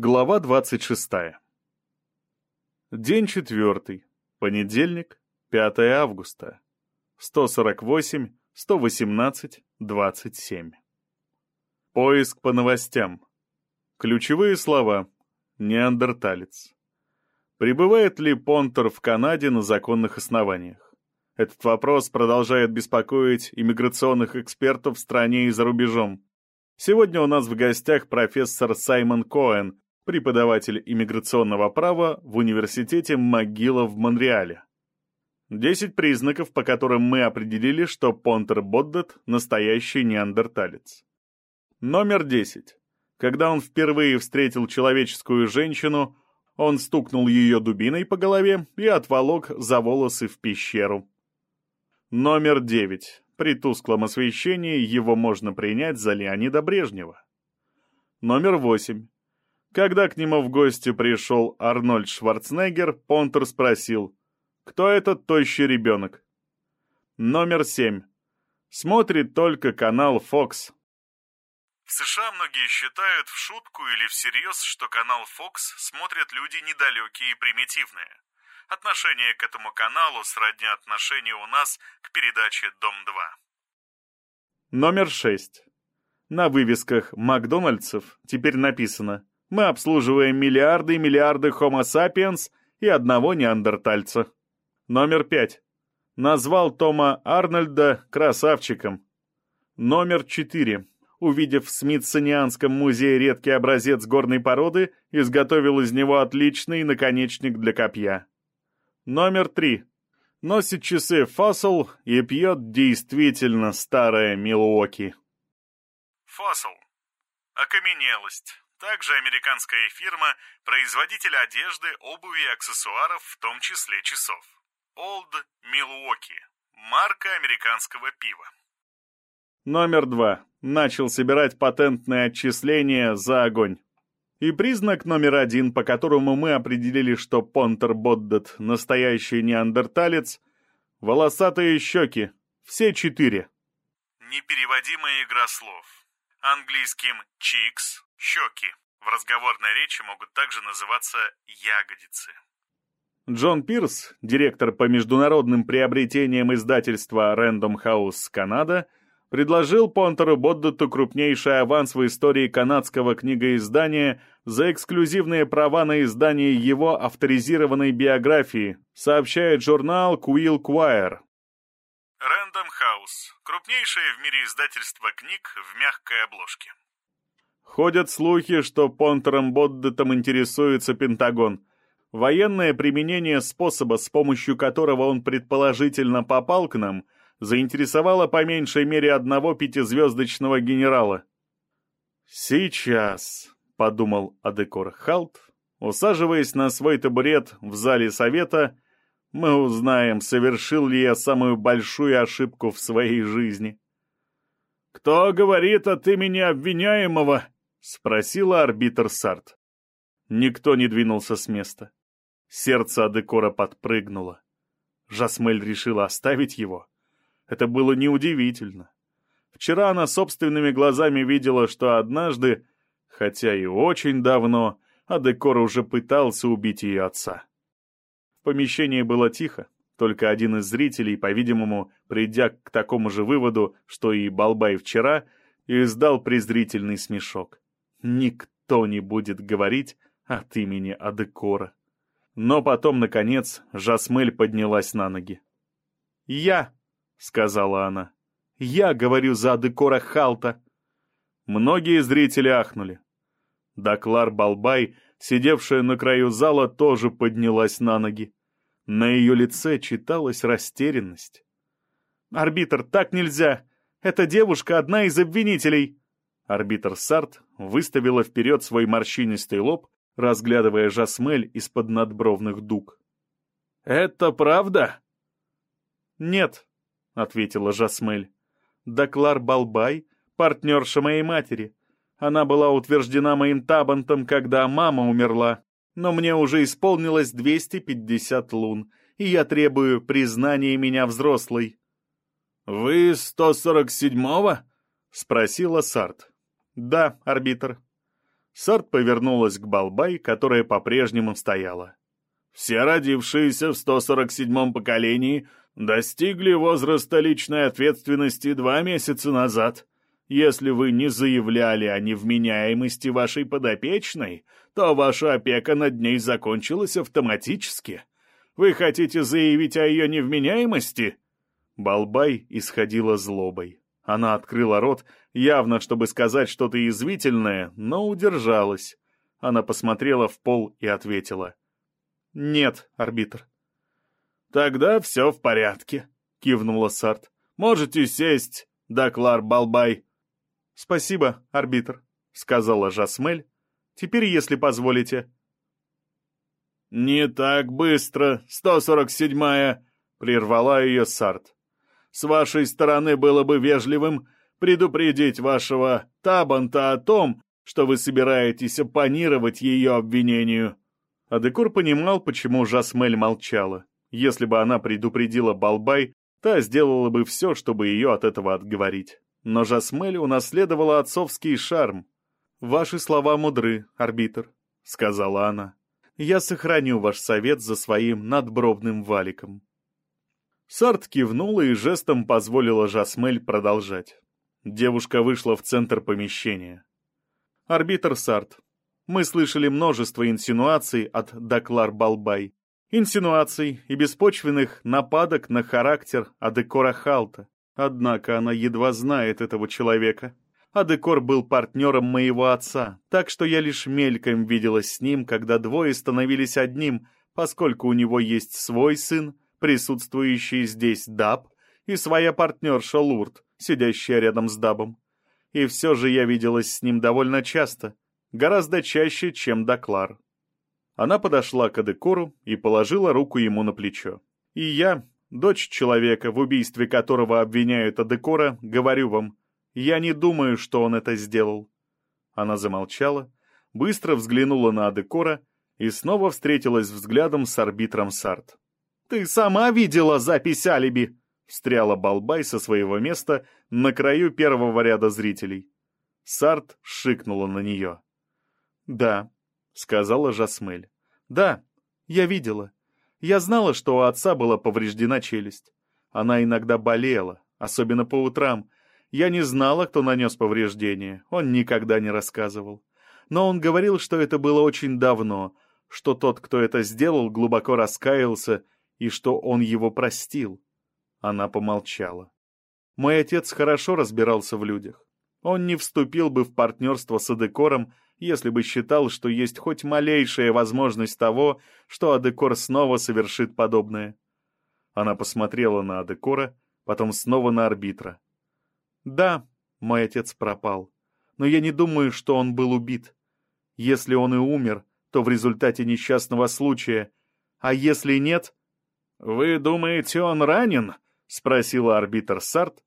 Глава 26. День четвертый. Понедельник, 5 августа. 148, 118, 27. Поиск по новостям. Ключевые слова. Неандерталец. Прибывает ли Понтер в Канаде на законных основаниях? Этот вопрос продолжает беспокоить иммиграционных экспертов в стране и за рубежом. Сегодня у нас в гостях профессор Саймон Коэн, преподаватель иммиграционного права в университете МcGill в Монреале. Десять признаков, по которым мы определили, что Понтер Боддет – настоящий неандерталец. Номер десять. Когда он впервые встретил человеческую женщину, он стукнул ее дубиной по голове и отволок за волосы в пещеру. Номер девять. При тусклом освещении его можно принять за Леонида Брежнева. Номер восемь. Когда к нему в гости пришел Арнольд Шварценеггер, Понтер спросил, кто этот тощий ребенок? Номер семь. Смотрит только канал Fox. В США многие считают в шутку или всерьез, что канал Fox смотрят люди недалекие и примитивные. Отношение к этому каналу сродни отношению у нас к передаче «Дом-2». Номер шесть. На вывесках Макдональдсов теперь написано мы обслуживаем миллиарды и миллиарды Homo sapiens и одного неандертальца. Номер пять. Назвал Тома Арнольда красавчиком. Номер четыре. Увидев в Смитсонианском музее редкий образец горной породы, изготовил из него отличный наконечник для копья. Номер три. Носит часы Фосsil и пьет действительно старое Милуоки. Фосsil. Окаменелость. Также американская фирма, производитель одежды, обуви и аксессуаров, в том числе часов. Old Milwaukee. Марка американского пива. Номер два. Начал собирать патентные отчисления за огонь. И признак номер один, по которому мы определили, что Понтер Боддет — настоящий неандерталец — волосатые щеки. Все четыре. Непереводимая игра слов. Английским «чикс» Щеки. В разговорной речи могут также называться ягодицы. Джон Пирс, директор по международным приобретениям издательства Random House Канада, предложил Понтеру Боддету крупнейший аванс в истории канадского книгоиздания за эксклюзивные права на издание его авторизированной биографии, сообщает журнал Quill Choir. Random House – крупнейшее в мире издательство книг в мягкой обложке. Ходят слухи, что Понтером Боддетом интересуется Пентагон. Военное применение способа, с помощью которого он предположительно попал к нам, заинтересовало по меньшей мере одного пятизвездочного генерала. «Сейчас», — подумал Адекор Халт, усаживаясь на свой табурет в зале совета, мы узнаем, совершил ли я самую большую ошибку в своей жизни. «Кто говорит от имени обвиняемого?» — спросила арбитр Сарт. Никто не двинулся с места. Сердце Адекора подпрыгнуло. Жасмель решила оставить его. Это было неудивительно. Вчера она собственными глазами видела, что однажды, хотя и очень давно, Адекор уже пытался убить ее отца. В помещении было тихо, только один из зрителей, по-видимому, придя к такому же выводу, что и Балбай вчера, издал презрительный смешок. Никто не будет говорить от имени Адекора. Но потом, наконец, Жасмель поднялась на ноги. «Я», — сказала она, — «я говорю за Адекора Халта». Многие зрители ахнули. Даклар Балбай, сидевшая на краю зала, тоже поднялась на ноги. На ее лице читалась растерянность. «Арбитр, так нельзя! Эта девушка одна из обвинителей!» Арбитр Сарт выставила вперед свой морщинистый лоб, разглядывая Жасмель из-под надбровных дуг. «Это правда?» «Нет», — ответила Жасмель. «Доклар Балбай — партнерша моей матери. Она была утверждена моим табантом, когда мама умерла, но мне уже исполнилось 250 лун, и я требую признания меня взрослой». «Вы 147-го?» — спросила Сарт. «Да, арбитр». Сарт повернулась к Балбай, которая по-прежнему стояла. «Все родившиеся в 147-м поколении достигли возраста личной ответственности два месяца назад. Если вы не заявляли о невменяемости вашей подопечной, то ваша опека над ней закончилась автоматически. Вы хотите заявить о ее невменяемости?» Балбай исходила злобой. Она открыла рот, явно чтобы сказать что-то язвительное, но удержалась. Она посмотрела в пол и ответила. «Нет, арбитр». «Тогда все в порядке», — кивнула Сарт. «Можете сесть, Даклар Балбай». «Спасибо, арбитр», — сказала Жасмель. «Теперь, если позволите». «Не так быстро, 147-я», — прервала ее Сарт. «С вашей стороны было бы вежливым предупредить вашего Табанта о том, что вы собираетесь оппонировать ее обвинению». Адекор понимал, почему Жасмель молчала. Если бы она предупредила Балбай, та сделала бы все, чтобы ее от этого отговорить. Но Жасмель унаследовала отцовский шарм. «Ваши слова мудры, арбитр», — сказала она. «Я сохраню ваш совет за своим надбровным валиком». Сарт кивнула и жестом позволила Жасмель продолжать. Девушка вышла в центр помещения. «Арбитр Сарт, мы слышали множество инсинуаций от Даклар Балбай. Инсинуаций и беспочвенных нападок на характер Адекора Халта. Однако она едва знает этого человека. Адекор был партнером моего отца, так что я лишь мельком виделась с ним, когда двое становились одним, поскольку у него есть свой сын, присутствующий здесь Даб, и своя партнерша Лурд, сидящая рядом с Дабом. И все же я виделась с ним довольно часто, гораздо чаще, чем Даклар. Она подошла к Адекору и положила руку ему на плечо. И я, дочь человека, в убийстве которого обвиняют Адекора, говорю вам, я не думаю, что он это сделал». Она замолчала, быстро взглянула на Адекора и снова встретилась взглядом с арбитром Сарт. «Ты сама видела запись алиби?» — встряла Балбай со своего места на краю первого ряда зрителей. Сарт шикнула на нее. «Да», — сказала Жасмель. «Да, я видела. Я знала, что у отца была повреждена челюсть. Она иногда болела, особенно по утрам. Я не знала, кто нанес повреждение, он никогда не рассказывал. Но он говорил, что это было очень давно, что тот, кто это сделал, глубоко раскаялся и что он его простил. Она помолчала. Мой отец хорошо разбирался в людях. Он не вступил бы в партнерство с Адекором, если бы считал, что есть хоть малейшая возможность того, что Адекор снова совершит подобное. Она посмотрела на Адекора, потом снова на арбитра. «Да, мой отец пропал, но я не думаю, что он был убит. Если он и умер, то в результате несчастного случая, а если нет...» «Вы думаете, он ранен?» — спросила арбитр Сарт.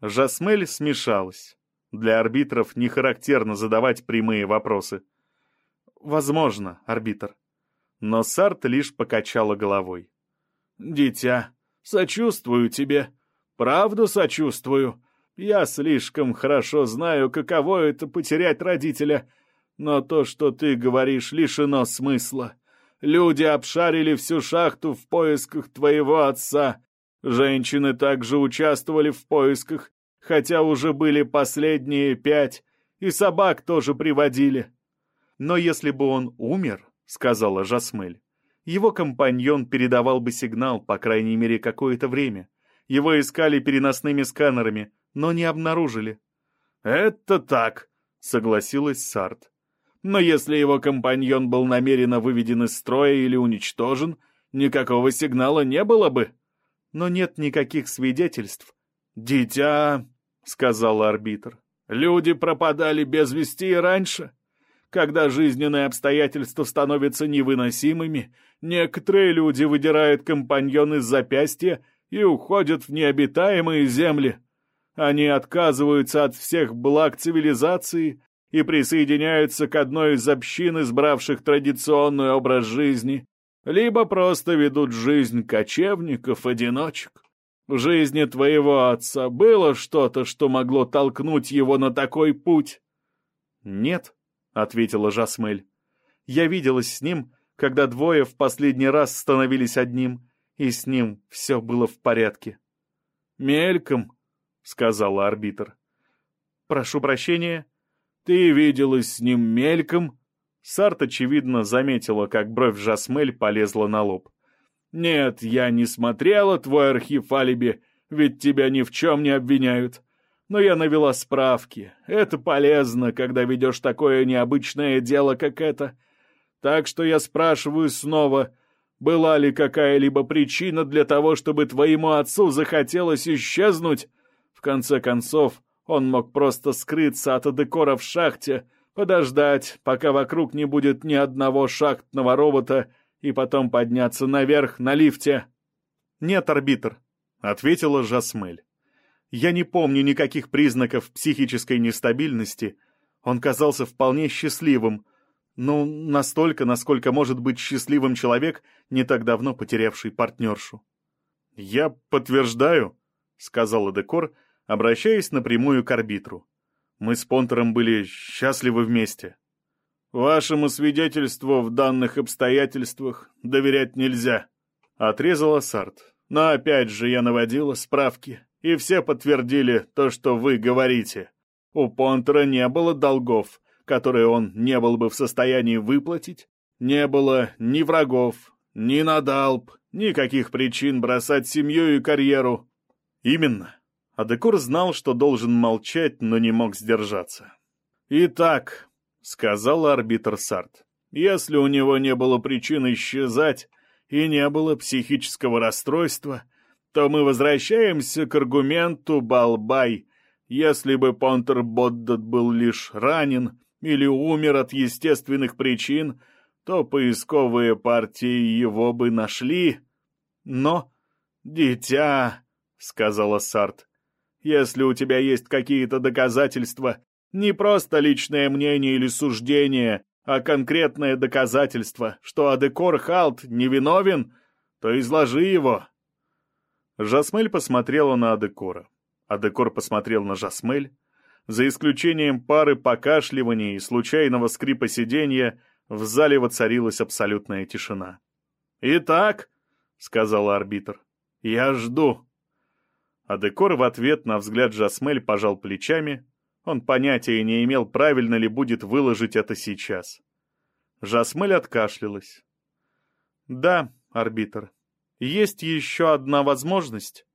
Жасмель смешалась. Для арбитров не характерно задавать прямые вопросы. «Возможно, арбитр». Но Сарт лишь покачала головой. «Дитя, сочувствую тебе. Правду сочувствую. Я слишком хорошо знаю, каково это потерять родителя. Но то, что ты говоришь, лишено смысла. Люди обшарили всю шахту в поисках твоего отца. Женщины также участвовали в поисках хотя уже были последние пять, и собак тоже приводили. Но если бы он умер, — сказала Жасмель, — его компаньон передавал бы сигнал, по крайней мере, какое-то время. Его искали переносными сканерами, но не обнаружили. «Это так», — согласилась Сарт. «Но если его компаньон был намеренно выведен из строя или уничтожен, никакого сигнала не было бы». «Но нет никаких свидетельств». «Дитя», — сказал арбитр. «Люди пропадали без вести и раньше. Когда жизненные обстоятельства становятся невыносимыми, некоторые люди выдирают компаньон из запястья и уходят в необитаемые земли. Они отказываются от всех благ цивилизации и присоединяются к одной из общин, избравших традиционный образ жизни, либо просто ведут жизнь кочевников-одиночек. В жизни твоего отца было что-то, что могло толкнуть его на такой путь? Нет, ответила Жасмель. «Я виделась с ним, когда двое в последний раз становились одним, и с ним все было в порядке». «Мельком», — сказала арбитр. «Прошу прощения». «Ты виделась с ним мельком?» Сарт, очевидно, заметила, как бровь Жасмель полезла на лоб. «Нет, я не смотрела твой архив алиби, ведь тебя ни в чем не обвиняют. Но я навела справки. Это полезно, когда ведешь такое необычное дело, как это. Так что я спрашиваю снова, была ли какая-либо причина для того, чтобы твоему отцу захотелось исчезнуть? В конце концов, он мог просто скрыться от декора в шахте, подождать, пока вокруг не будет ни одного шахтного робота, и потом подняться наверх на лифте. «Нет, арбитр», — ответила Жасмель. «Я не помню никаких признаков психической нестабильности. Он казался вполне счастливым. Ну, настолько, насколько может быть счастливым человек, не так давно потерявший партнершу». «Я подтверждаю», — сказал Эдекор, обращаясь напрямую к арбитру. Мы с Понтером были счастливы вместе. Вашему свидетельству в данных обстоятельствах доверять нельзя, отрезала Сарт. Но опять же я наводила справки, и все подтвердили то, что вы говорите. У Понтера не было долгов, которые он не был бы в состоянии выплатить, не было ни врагов, ни надалб, никаких причин бросать семью и карьеру. Именно. Адекор знал, что должен молчать, но не мог сдержаться. «Итак», — сказал арбитр Сарт, — «если у него не было причин исчезать и не было психического расстройства, то мы возвращаемся к аргументу Балбай. Если бы Понтер Боддат был лишь ранен или умер от естественных причин, то поисковые партии его бы нашли. Но, дитя, — сказала Сарт, если у тебя есть какие-то доказательства, не просто личное мнение или суждение, а конкретное доказательство, что Адекор Халт невиновен, то изложи его». Жасмель посмотрела на Адекора. Адекор посмотрел на Жасмель. За исключением пары покашливаний и случайного скрипа сиденья, в зале воцарилась абсолютная тишина. «Итак», — сказал арбитр, — «я жду». А Декор в ответ на взгляд Жасмель пожал плечами. Он понятия не имел, правильно ли будет выложить это сейчас. Жасмель откашлялась. «Да, арбитр, есть еще одна возможность,